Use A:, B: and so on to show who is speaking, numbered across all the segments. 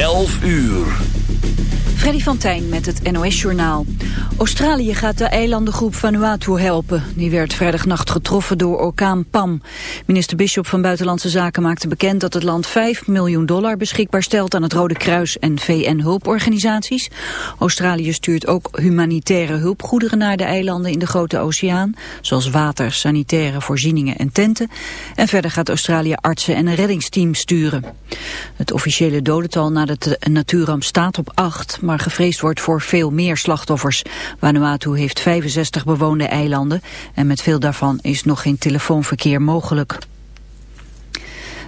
A: 11 uur.
B: Freddy van Tijn met het NOS-journaal. Australië gaat de eilandengroep Vanuatu helpen. Die werd vrijdagnacht getroffen door orkaan Pam. Minister Bishop van Buitenlandse Zaken maakte bekend dat het land 5 miljoen dollar beschikbaar stelt aan het Rode Kruis en VN-hulporganisaties. Australië stuurt ook humanitaire hulpgoederen naar de eilanden in de Grote Oceaan, zoals water, sanitaire voorzieningen en tenten. En verder gaat Australië artsen en een reddingsteam sturen. Het officiële dodental na de natuurramp staat op 8, maar gevreesd wordt voor veel meer slachtoffers. Vanuatu heeft 65 bewoonde eilanden en met veel daarvan is nog geen telefoonverkeer mogelijk.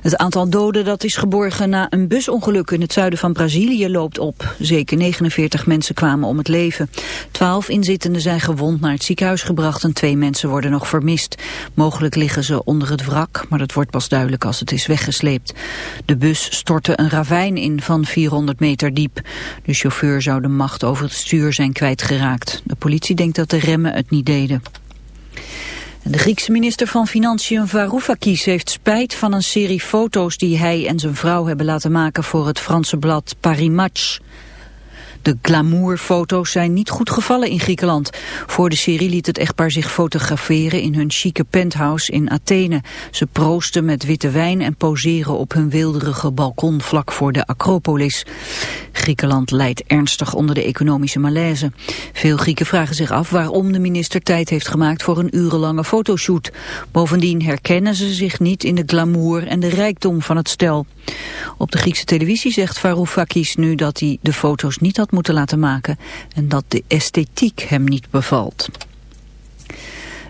B: Het aantal doden dat is geborgen na een busongeluk in het zuiden van Brazilië loopt op. Zeker 49 mensen kwamen om het leven. Twaalf inzittenden zijn gewond naar het ziekenhuis gebracht en twee mensen worden nog vermist. Mogelijk liggen ze onder het wrak, maar dat wordt pas duidelijk als het is weggesleept. De bus stortte een ravijn in van 400 meter diep. De chauffeur zou de macht over het stuur zijn kwijtgeraakt. De politie denkt dat de remmen het niet deden. De Griekse minister van Financiën Varoufakis heeft spijt van een serie foto's die hij en zijn vrouw hebben laten maken voor het Franse blad Paris Match. De glamourfoto's zijn niet goed gevallen in Griekenland. Voor de serie liet het echtpaar zich fotograferen in hun chique penthouse in Athene. Ze proosten met witte wijn en poseren op hun wilderige balkon vlak voor de Acropolis. Griekenland leidt ernstig onder de economische malaise. Veel Grieken vragen zich af waarom de minister tijd heeft gemaakt voor een urenlange fotoshoot. Bovendien herkennen ze zich niet in de glamour en de rijkdom van het stel. Op de Griekse televisie zegt Varoufakis nu dat hij de foto's niet had moeten laten maken en dat de esthetiek hem niet bevalt.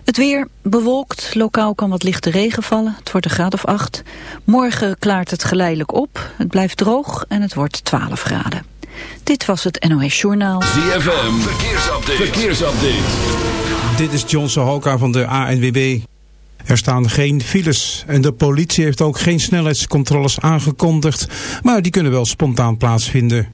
B: Het weer bewolkt, lokaal kan wat lichte regen vallen. Het wordt een graad of 8. Morgen klaart het geleidelijk op. Het blijft droog en het wordt 12 graden. Dit was het NOS Journaal.
A: ZFM, verkeersupdate. verkeersupdate.
C: Dit is John Sohoka van de ANWB. Er staan geen files en de politie heeft ook geen snelheidscontroles aangekondigd, maar die kunnen wel spontaan plaatsvinden.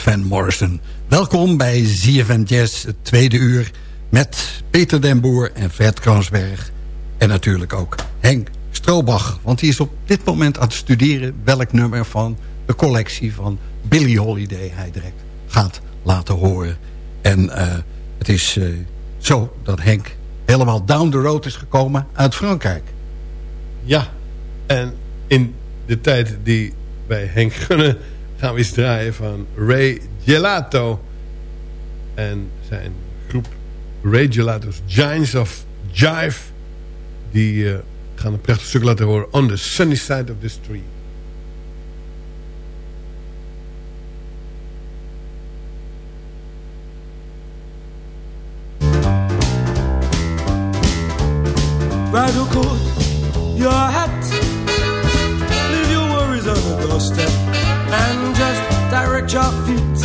D: Van Morrison. Welkom bij ZFM Jazz, het tweede uur... met Peter den Boer en Fred Kransberg. En natuurlijk ook Henk Stroobach. Want die is op dit moment aan het studeren... welk nummer van de collectie van Billie Holiday... hij direct gaat laten horen. En uh, het is uh, zo dat Henk helemaal down the road is gekomen uit Frankrijk.
E: Ja, en in de tijd die bij Henk Gunnen gaan we eens draaien van Ray Gelato. En zijn groep Ray Gelato's Giants of Jive. Die uh, gaan een prachtig stuk laten horen. On the sunny side of the street.
F: Grab your coat, your hat, leave your worries on the doorstep, and just direct your feet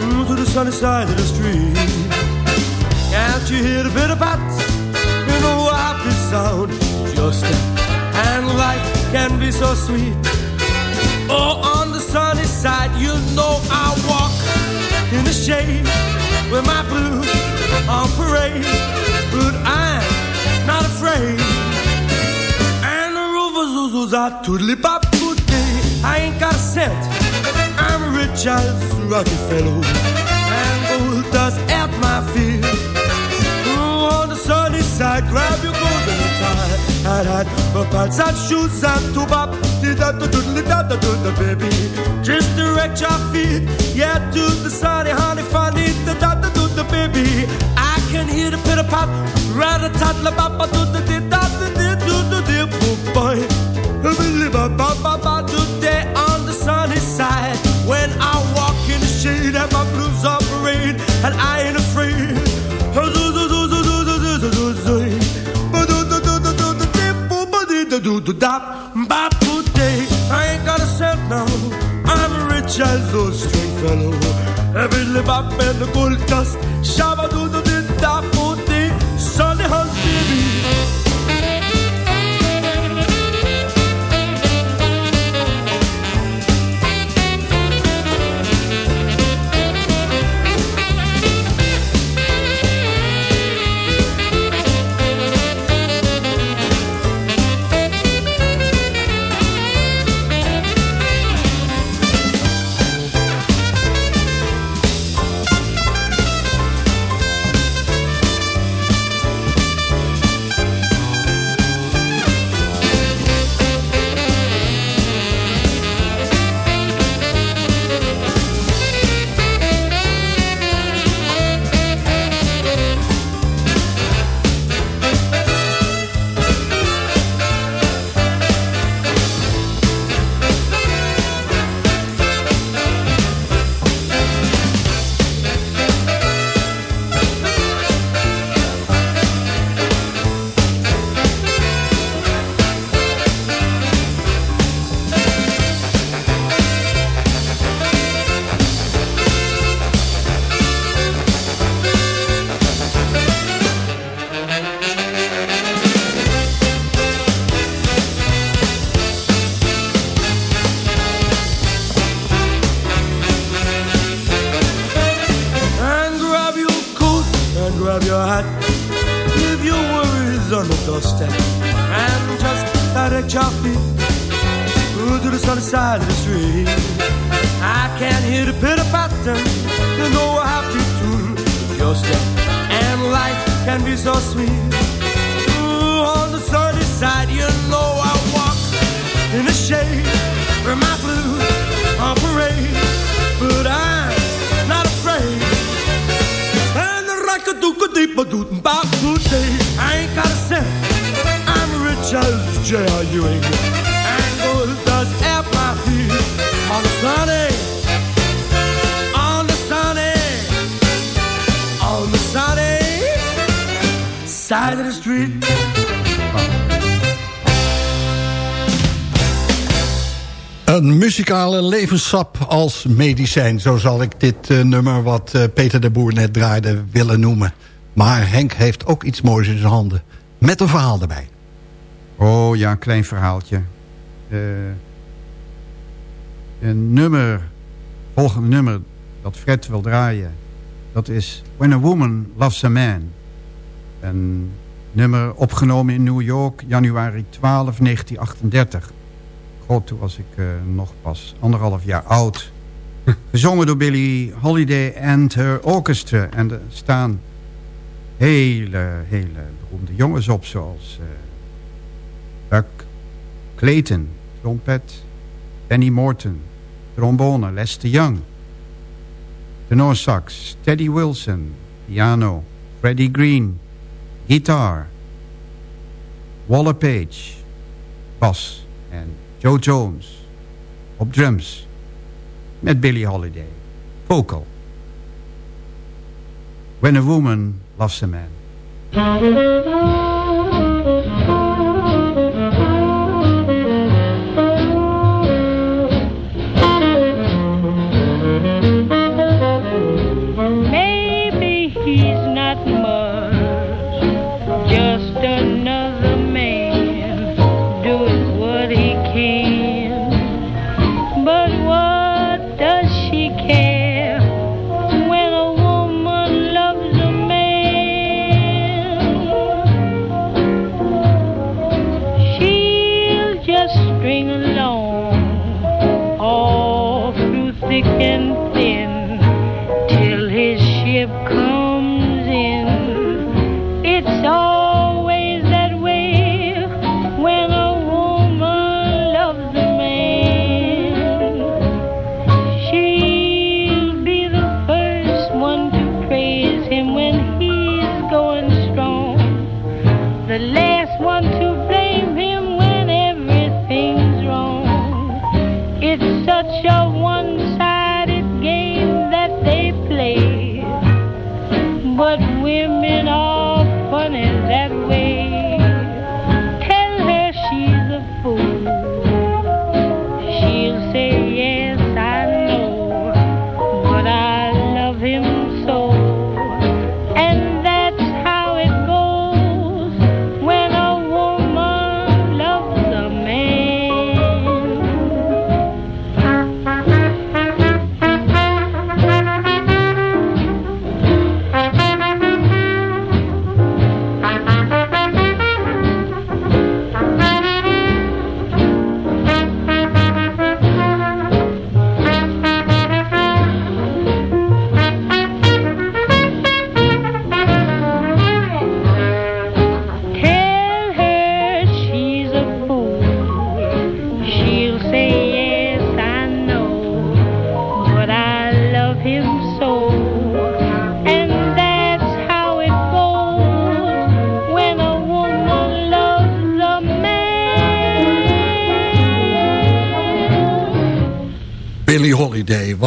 F: mm, to the sunny side of the street. Can't you hear the bitter bat? Know a happy sound step, and life can be so sweet. Oh, on the sunny side, you know I walk in the shade with my blues on parade, but I'm not afraid. And the rovers zoozos are toodly pop I ain't got a cent. I'm a rich as Rockefeller. And gold dust at my feet. Ooh, on the sunny side, grab your golden tie. Hat, hat, my pants and shoes and to bop. Did that, da, doodly, da, da, da, baby. Just direct your feet. Yeah, to the sunny, honey, funny, da, da, da, da, da, baby. I can hear the pitter pat, rat a tat, la, ba, do, da, di, da, da, di, do, do, di, boo, boy. I ain't got a cent now. I'm rich as a straight fellow. Every lip up and the gold dust. Shabba do the
D: Een levenssap als medicijn. Zo zal ik dit uh, nummer wat uh, Peter de Boer net draaide willen noemen. Maar Henk heeft ook iets moois in zijn handen. Met een verhaal erbij.
G: Oh ja, een klein verhaaltje. Uh, een nummer
H: volgende nummer dat Fred wil draaien... dat is When a Woman Loves a Man. Een nummer opgenomen in New York, januari 12, 1938. God, toen was ik uh, nog pas anderhalf jaar oud. Gezongen door Billie Holiday and her orchestra. En er staan hele, hele beroemde jongens op, zoals uh, Buck Clayton, trompet, Benny Morton, trombone, Lester Young, tenor sax, Teddy Wilson, piano, Freddie Green, gitaar, Waller Page, bas en Joe Jones op drums met Billie Holiday, vocal. When a Woman Loves a Man.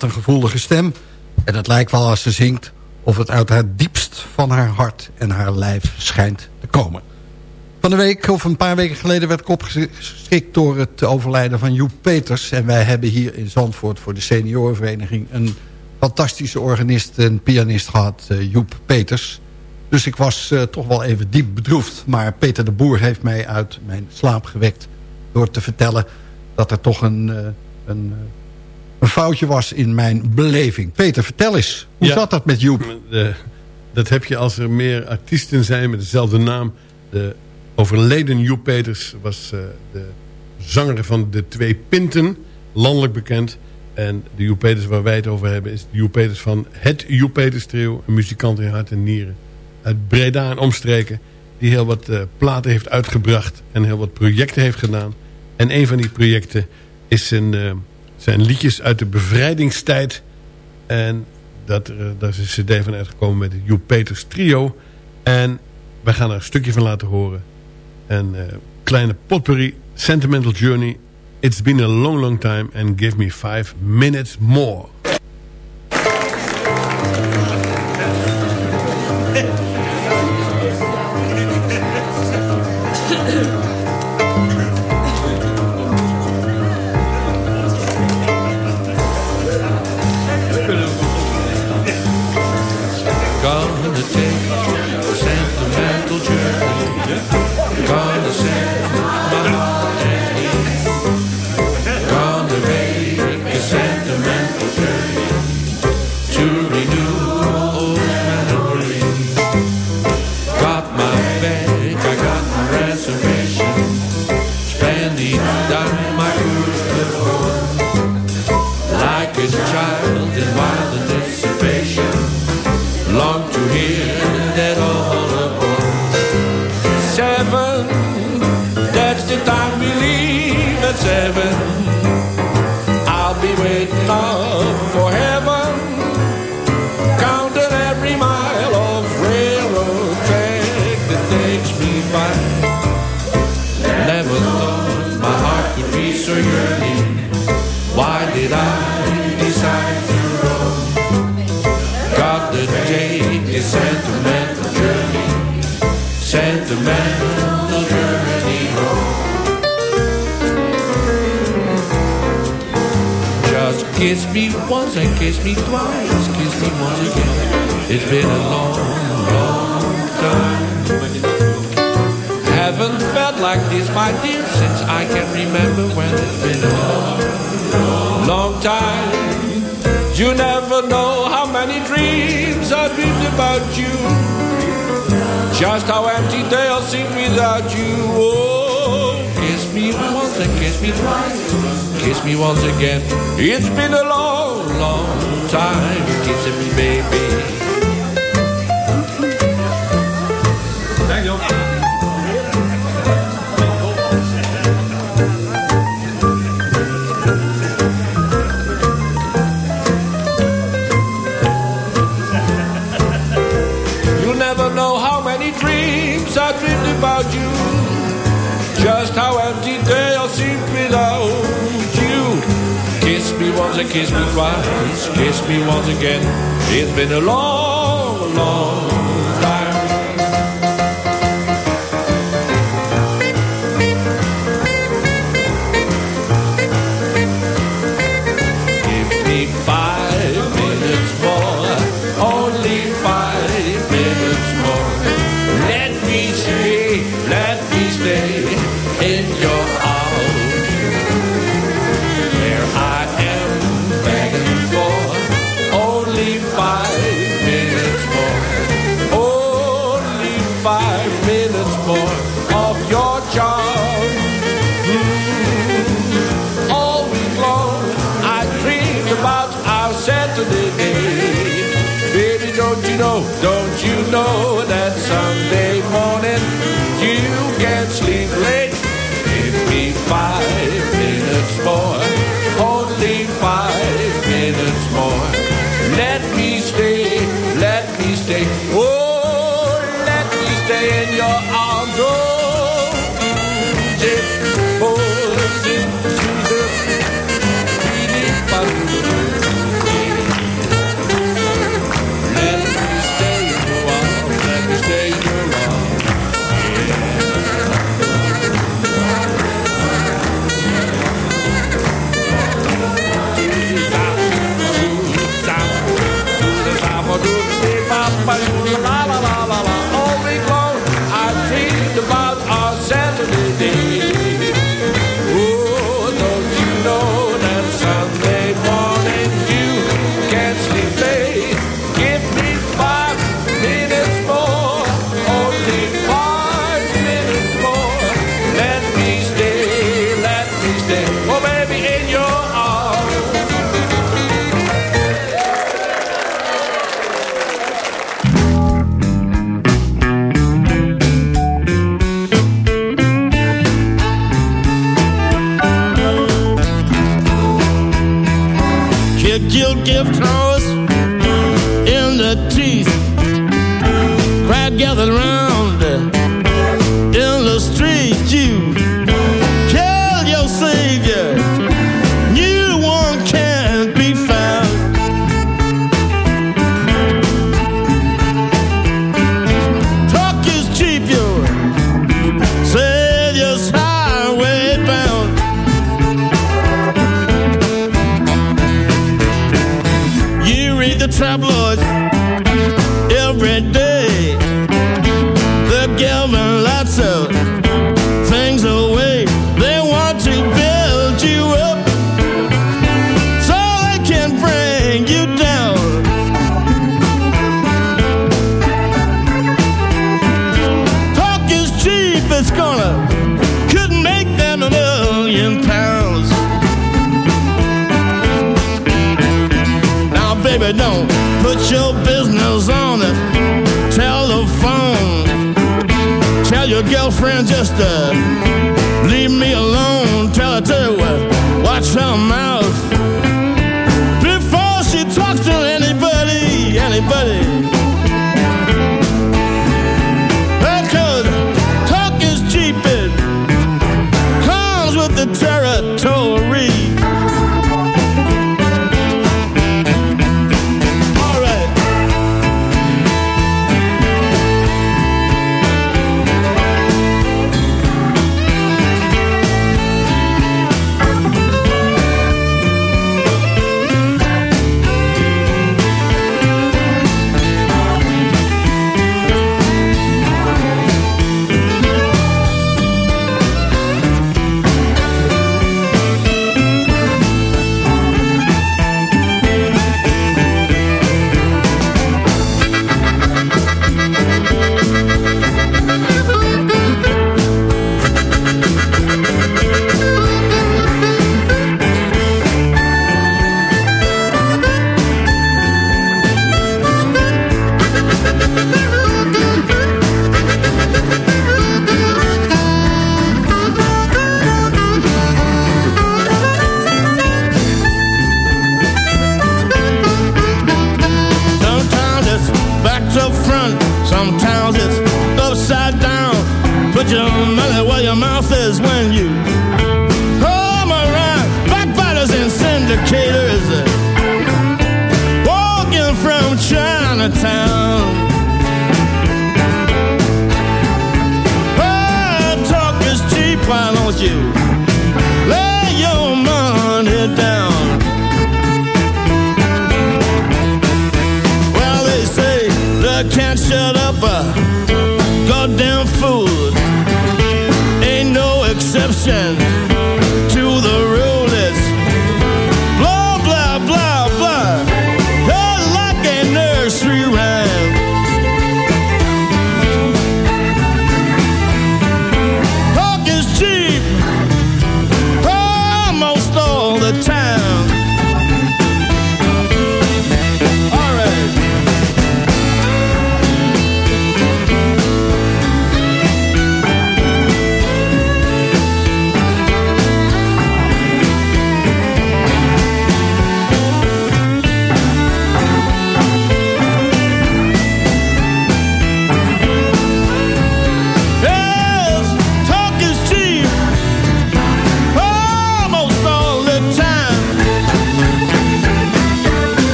D: Wat een gevoelige stem. En het lijkt wel als ze zingt of het uit haar diepst van haar hart en haar lijf schijnt te komen. Van de week, of een paar weken geleden, werd ik opgeschrikt door het overlijden van Joep Peters. En wij hebben hier in Zandvoort voor de seniorenvereniging een fantastische organist en pianist gehad, eh, Joep Peters. Dus ik was eh, toch wel even diep bedroefd. Maar Peter de Boer heeft mij uit mijn slaap gewekt door te vertellen dat er toch een, eh, een, een foutje was in mijn beleving. Peter, vertel eens. Hoe
E: Ja.
D: zat dat met Joep?
E: De- dat heb je als er meer artiesten zijn met dezelfde naam. De overleden Joep Peters was eh, de zanger van de Twee Pinten. Landelijk bekend. En de Joep Peters waar wij het over hebben is de Joep Peters van het Joep Peters trio. Een muzikant in hart en nieren. Uit Breda en omstreken. Die heel wat eh, platen heeft uitgebracht. En heel wat projecten heeft gedaan. En een van die projecten is zijn, eh, zijn liedjes uit de bevrijdingstijd. En dat, er, daar is een cd van uitgekomen met het Joep Peters trio. En wij gaan er een stukje van laten horen. Een eh, kleine potpourri, Sentimental Journey. It's been a long, long time and give me five minutes more.
I: me once and kiss me twice, kiss me once again. It's been a long, long time. Haven't felt like this, my dear, since I can remember when it's been a long, long time. You never know how many dreams I've dreamed about you. Just how empty they'll seem without you. Oh, kiss me once once and kiss me twice, kiss me once again. It's been a long, long time kissing me, baby. once and kiss me twice, kiss me once again. It's been a long, long
J: Red. just a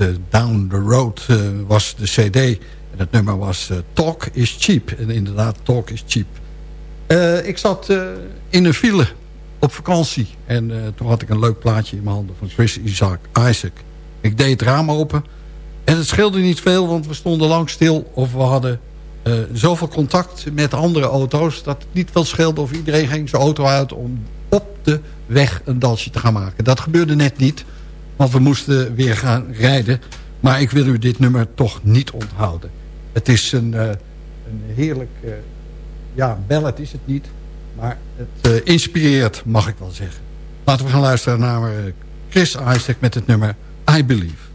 D: eh, Down the Road eh, was de cd. En het nummer was eh, Talk is Cheap. En inderdaad, Talk is Cheap. Ik zat in een file op vakantie. En toen had ik een leuk plaatje in mijn handen van Chris Isaac, Isaac. Ik deed het raam open. En het scheelde niet veel, want we stonden lang stil. Of we hadden zoveel contact met andere auto's... dat het niet wel scheelde of iedereen ging zijn auto uit... om op de weg een dansje te gaan maken. Dat gebeurde net niet, want we moesten weer gaan rijden. Maar ik wil u dit nummer toch niet onthouden. Het is een, eh, een heerlijk... eh, ja, ballad is het niet. Maar het eh, inspireert, mag ik wel zeggen. Laten we gaan luisteren naar Chris Isaac met het nummer I Believe.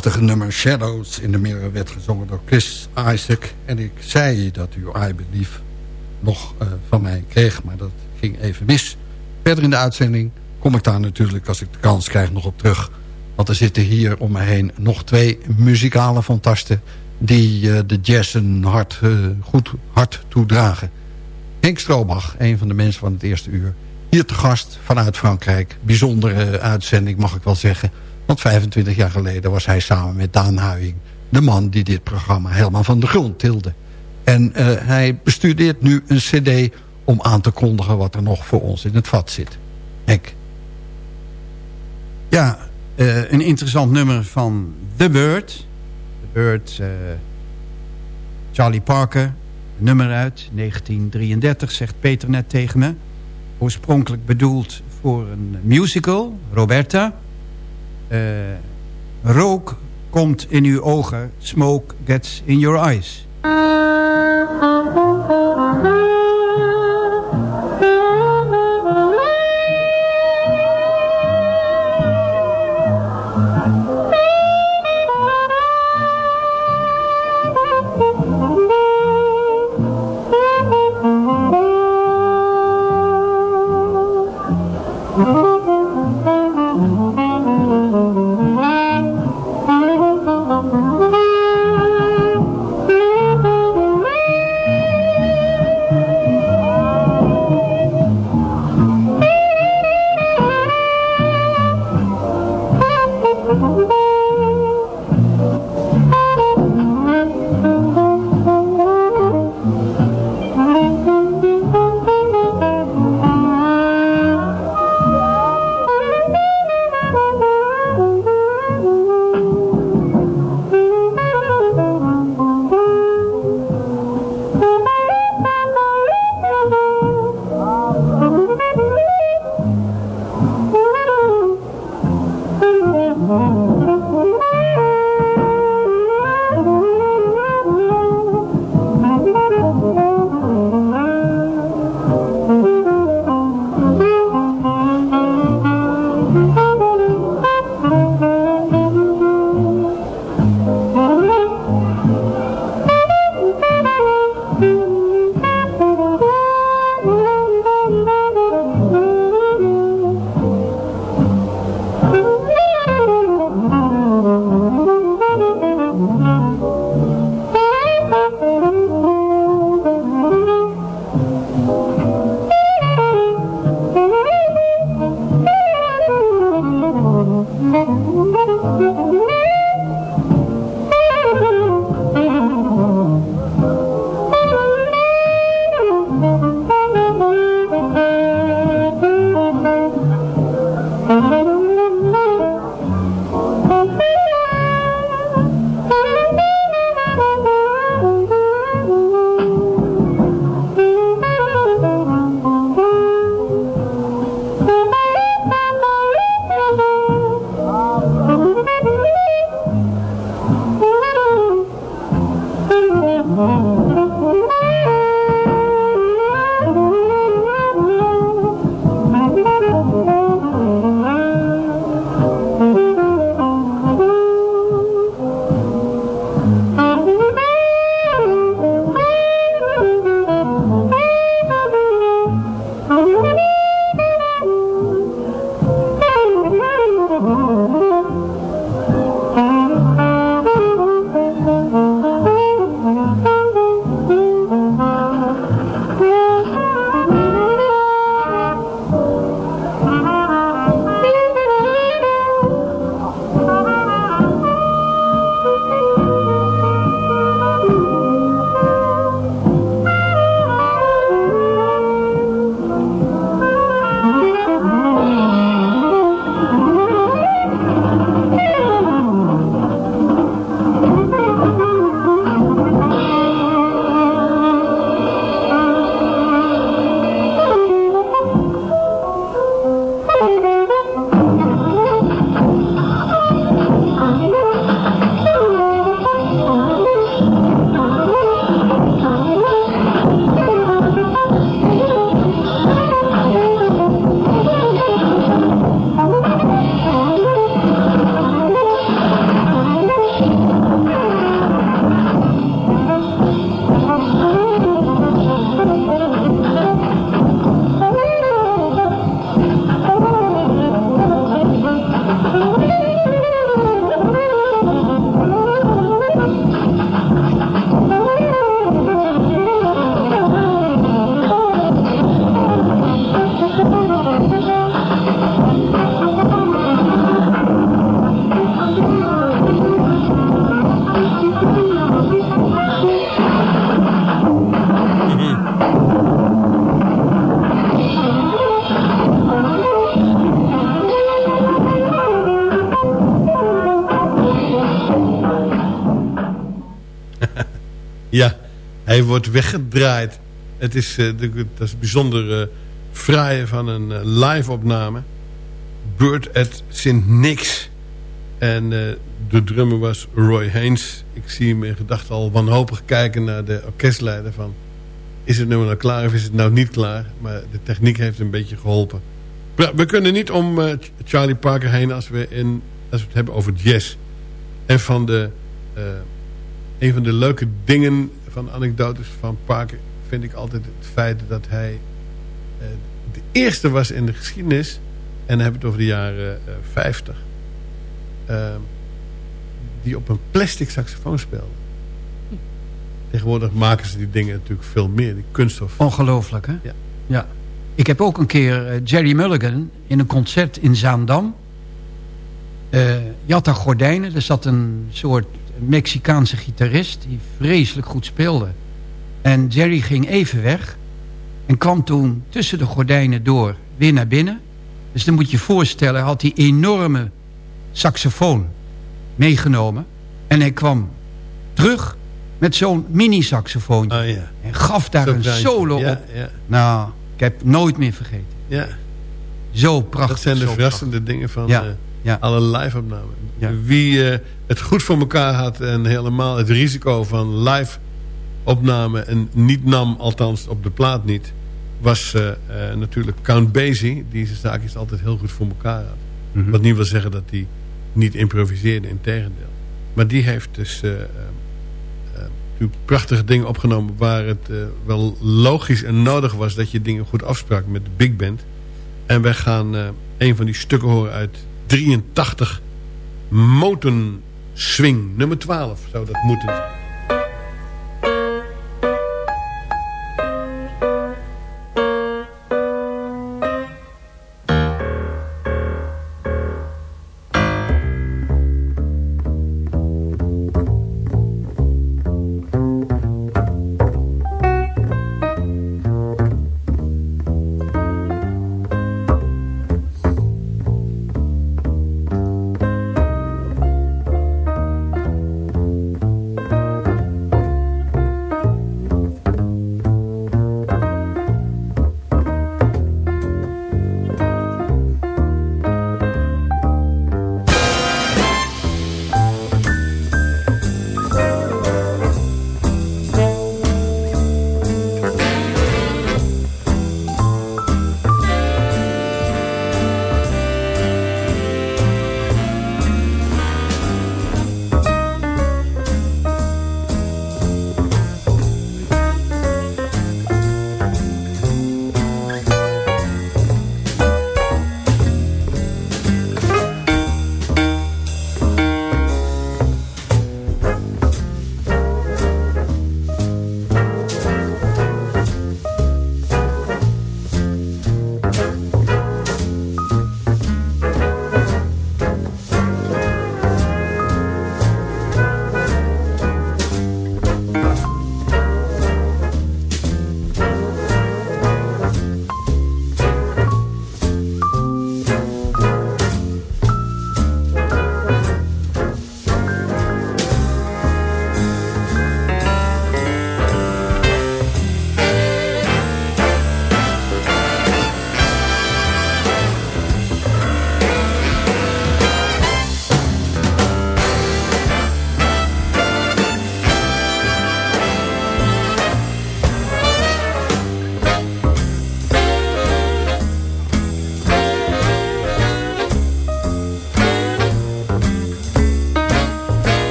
D: Prachtige nummer Shadows in the Mirror werd gezongen door Chris Isaac. En ik zei dat u I Believe nog eh, van mij kreeg, maar dat ging even mis. Verder in de uitzending kom ik daar natuurlijk, als ik de kans krijg, nog op terug. Want er zitten hier om me heen nog twee muzikale fantasten... die eh, de jazz een hart, eh, goed hart toedragen. Henk Stroobach, een van de mensen van het eerste uur. Hier te gast vanuit Frankrijk. Bijzondere uitzending, mag ik wel zeggen. Want 25 jaar geleden was hij samen met Daan Huying... de man die dit programma helemaal van de grond tilde. En eh, hij bestudeert nu een cd om aan te kondigen... wat er nog voor ons in het vat zit. Henk.
G: Ja, eh, een interessant nummer van The Bird. The Bird, eh, Charlie Parker, nummer uit 1933, zegt Peter net tegen me. Oorspronkelijk bedoeld voor een musical, Roberta. Eh, rook komt in uw ogen, smoke gets in your eyes.
E: Wordt weggedraaid. Het is, eh, de, dat is bijzonder uh, fraaie van een eh, live-opname. Bird at St. Nick's. En eh, de drummer was Roy Haynes. Ik zie hem in gedachten al wanhopig kijken naar de orkestleider van... is het nu nou klaar of is het nou niet klaar? Maar de techniek heeft een beetje geholpen. We kunnen niet om eh, Charlie Parker heen als we, in, als we het hebben over jazz. En van de... eh, een van de leuke dingen van anekdotes van Parker... vind ik altijd het feit dat hij eh, de eerste was in de geschiedenis... en dan hebben we het over de jaren eh, 50... eh, die op een plastic saxofoon speelde. Tegenwoordig maken ze die dingen natuurlijk veel meer. Die kunststof.
G: Ongelooflijk, hè?
E: Ja.
G: ja. Ik heb ook een keer eh, Jerry Mulligan in een concert in Zaandam. Eh je had daar gordijnen. Er zat een soort Mexicaanse gitarist die vreselijk goed speelde. En Jerry ging even weg. En kwam toen tussen de gordijnen door weer naar binnen. Dus dan moet je je voorstellen, hij had die enorme saxofoon meegenomen. En hij kwam terug met zo'n mini-saxofoontje.
E: Oh, ja.
G: En gaf daar een solo
E: Ja,
G: op.
E: ja.
G: Nou, ik heb nooit meer vergeten.
E: Ja.
G: Zo prachtig.
E: Dat zijn de verrassende dingen van eh,
G: ja.
E: alle live-opnamen.
G: Ja.
E: Wie eh, het goed voor elkaar had en helemaal het risico van live-opname en niet nam, althans op de plaat niet, was eh, eh, natuurlijk Count Basie, die zijn zaakjes altijd heel goed voor elkaar had.
G: Mhm.
E: Wat niet wil zeggen dat hij niet improviseerde, in tegendeel. Maar die heeft dus eh, prachtige dingen opgenomen waar het wel logisch en nodig was dat je dingen goed afsprak met de big band. En wij gaan een van die stukken horen uit 83 Moten Swing, nummer 12 zou dat moeten.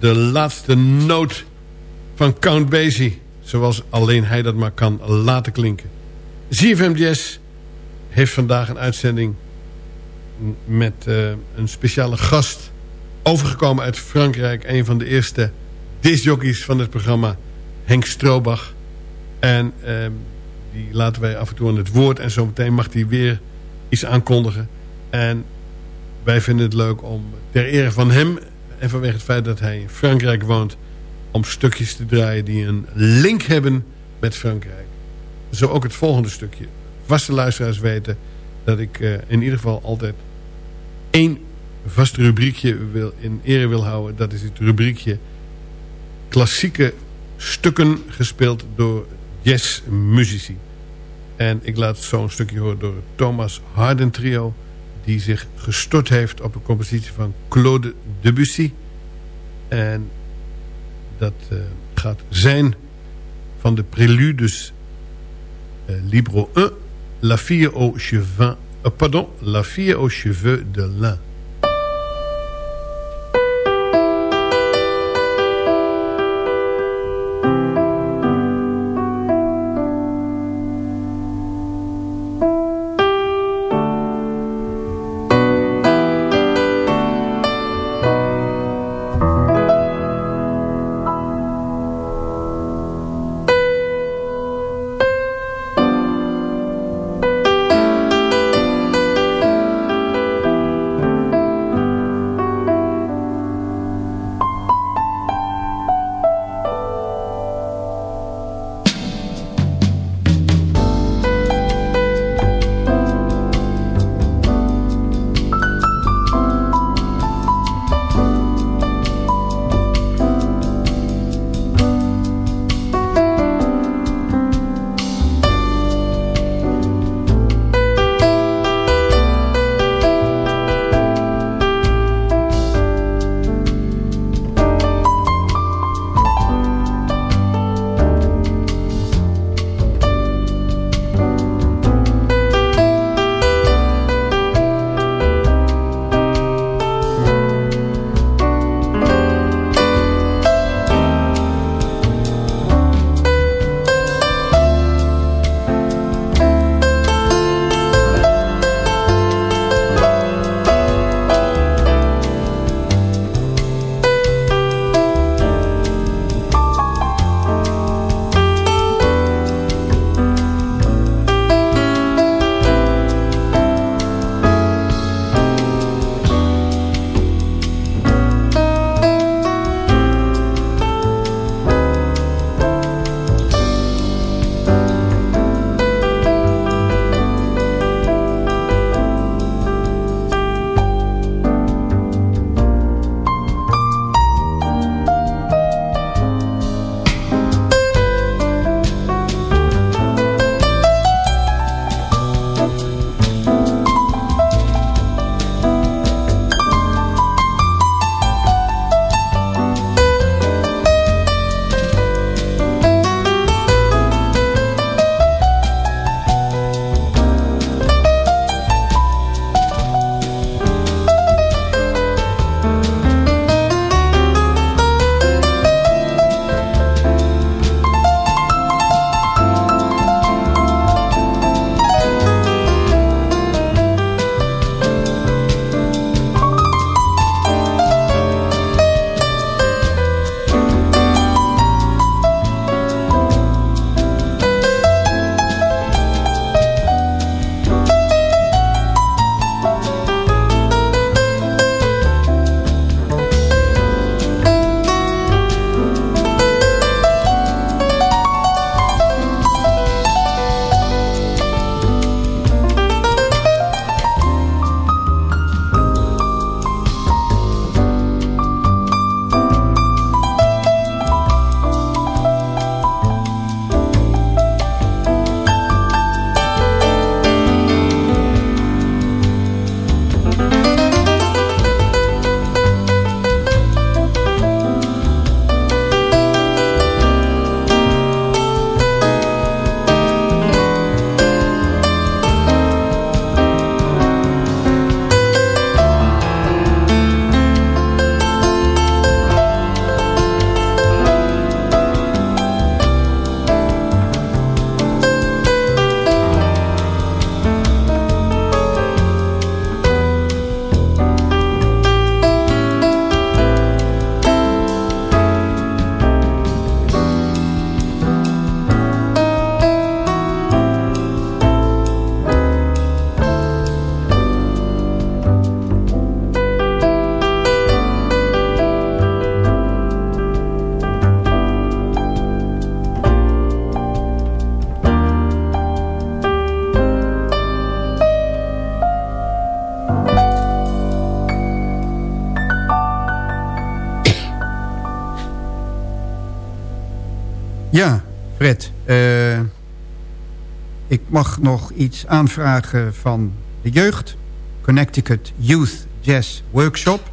E: De laatste noot van Count Basie. Zoals alleen hij dat maar kan laten klinken. ZFM Jazz heeft vandaag een uitzending met eh, een speciale gast. Overgekomen uit Frankrijk. Een van de eerste discjockeys van het programma. Henk Stroobach. En ehm, die laten wij af en toe aan het woord. En zometeen mag hij weer iets aankondigen. En wij vinden het leuk om ter ere van hem... en vanwege het feit dat hij in Frankrijk woont... om stukjes te draaien die een link hebben met Frankrijk. Zo ook het volgende stukje. Vaste luisteraars weten dat ik eh, in ieder geval altijd één vast rubriekje wil, in ere wil houden. Dat is het rubriekje klassieke stukken gespeeld door jazzmuzici. En ik laat zo'n stukje horen door Thomas Harden trio... die zich gestort heeft op een compositie van Claude Debussy. En dat eh, gaat zijn van de préludes uh, Libro 1... La fille aux cheveux... euh, pardon, La fille aux cheveux de lin.
G: Mag nog iets aanvragen van de jeugd. Connecticut Youth Jazz Workshop.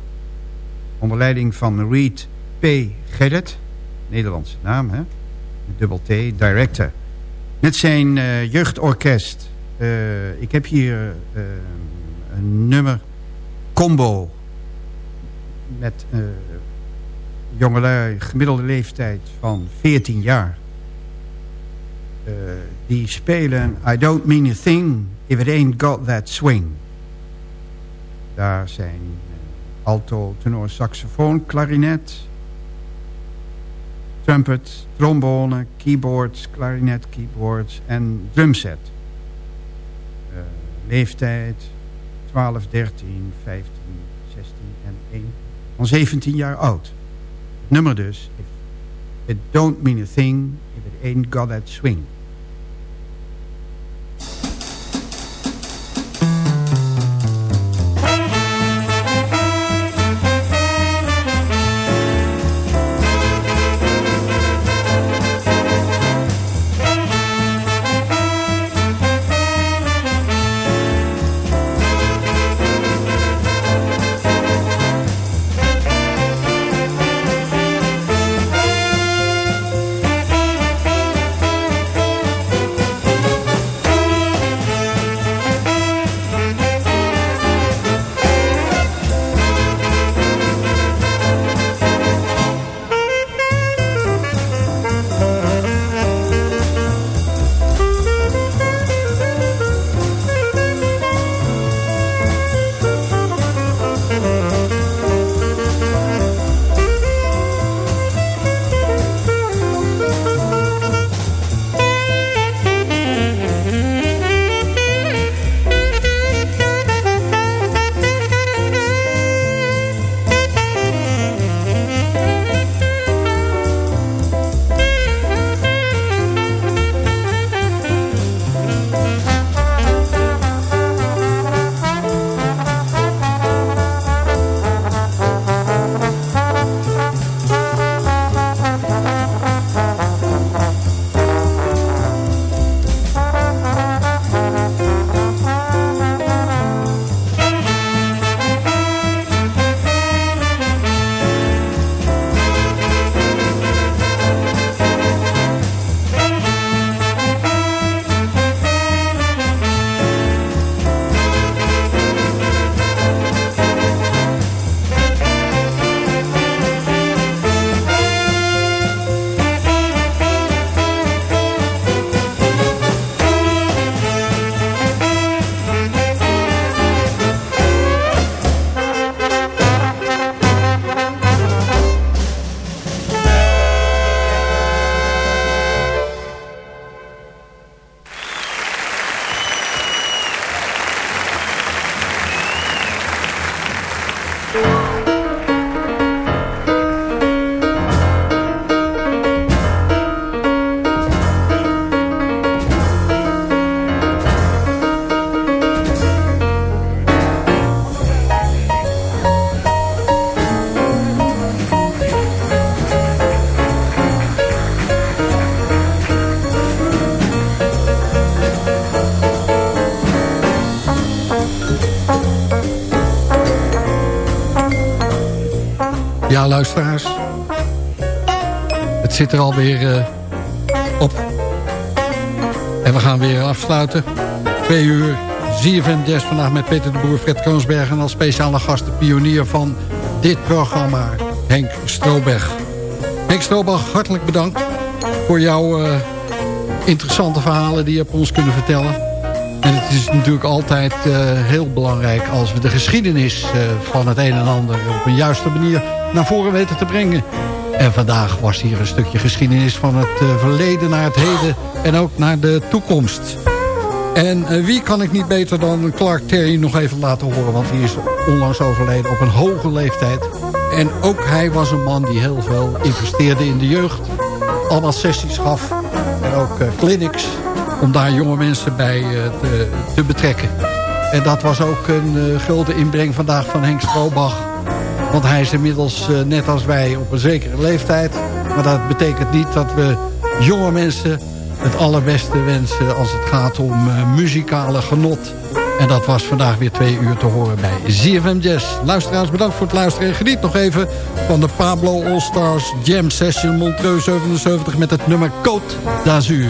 G: Onder leiding van Reed P. Gerrit. Nederlandse naam, hè? Dubbel T, director. Met zijn eh, jeugdorkest. Eh, ik heb hier eh, een nummer combo. Met jongelui gemiddelde leeftijd van 14 jaar. Die spelen I don't mean a thing if it ain't got that swing. Daar zijn eh, alto, tenor, saxofoon, klarinet, trumpet, trombone, keyboards, klarinet, keyboards en drumset. Eh, leeftijd 12, 13, 15, 16 en 1 van 17 jaar oud. Het nummer dus, if it don't mean a thing if it ain't got that swing.
D: Er alweer eh op. En we gaan weer afsluiten. Twee uur ZFM Jazz vandaag met Peter de Boer, Fred Koonsberg... en als speciale gast de pionier van dit programma, Henk Stroberg. Henk Stroberg, hartelijk bedankt voor jouw eh, interessante verhalen... die je op ons kunnen vertellen. En het is natuurlijk altijd eh, heel belangrijk als we de geschiedenis van het een en ander... op een juiste manier naar voren weten te brengen. En vandaag was hier een stukje geschiedenis van het eh, verleden naar het heden... en ook naar de toekomst. En eh, wie kan ik niet beter dan Clark Terry nog even laten horen... want die is onlangs overleden op een hoge leeftijd. En ook hij was een man die heel veel investeerde in de jeugd. Allemaal sessies gaf en ook eh, clinics... om daar jonge mensen bij te, betrekken. En dat was ook een eh, grote inbreng vandaag van Henk Stroobach... Want hij is inmiddels, eh, net als wij, op een zekere leeftijd. Maar dat betekent niet dat we jonge mensen het allerbeste wensen... als het gaat om eh, muzikale genot. En dat was vandaag weer twee uur te horen bij ZFM Jazz. Luisteraars, bedankt voor het luisteren. En geniet nog even van de Pablo All-Stars Jam Session Montreux 77... met het nummer Côte d'Azur.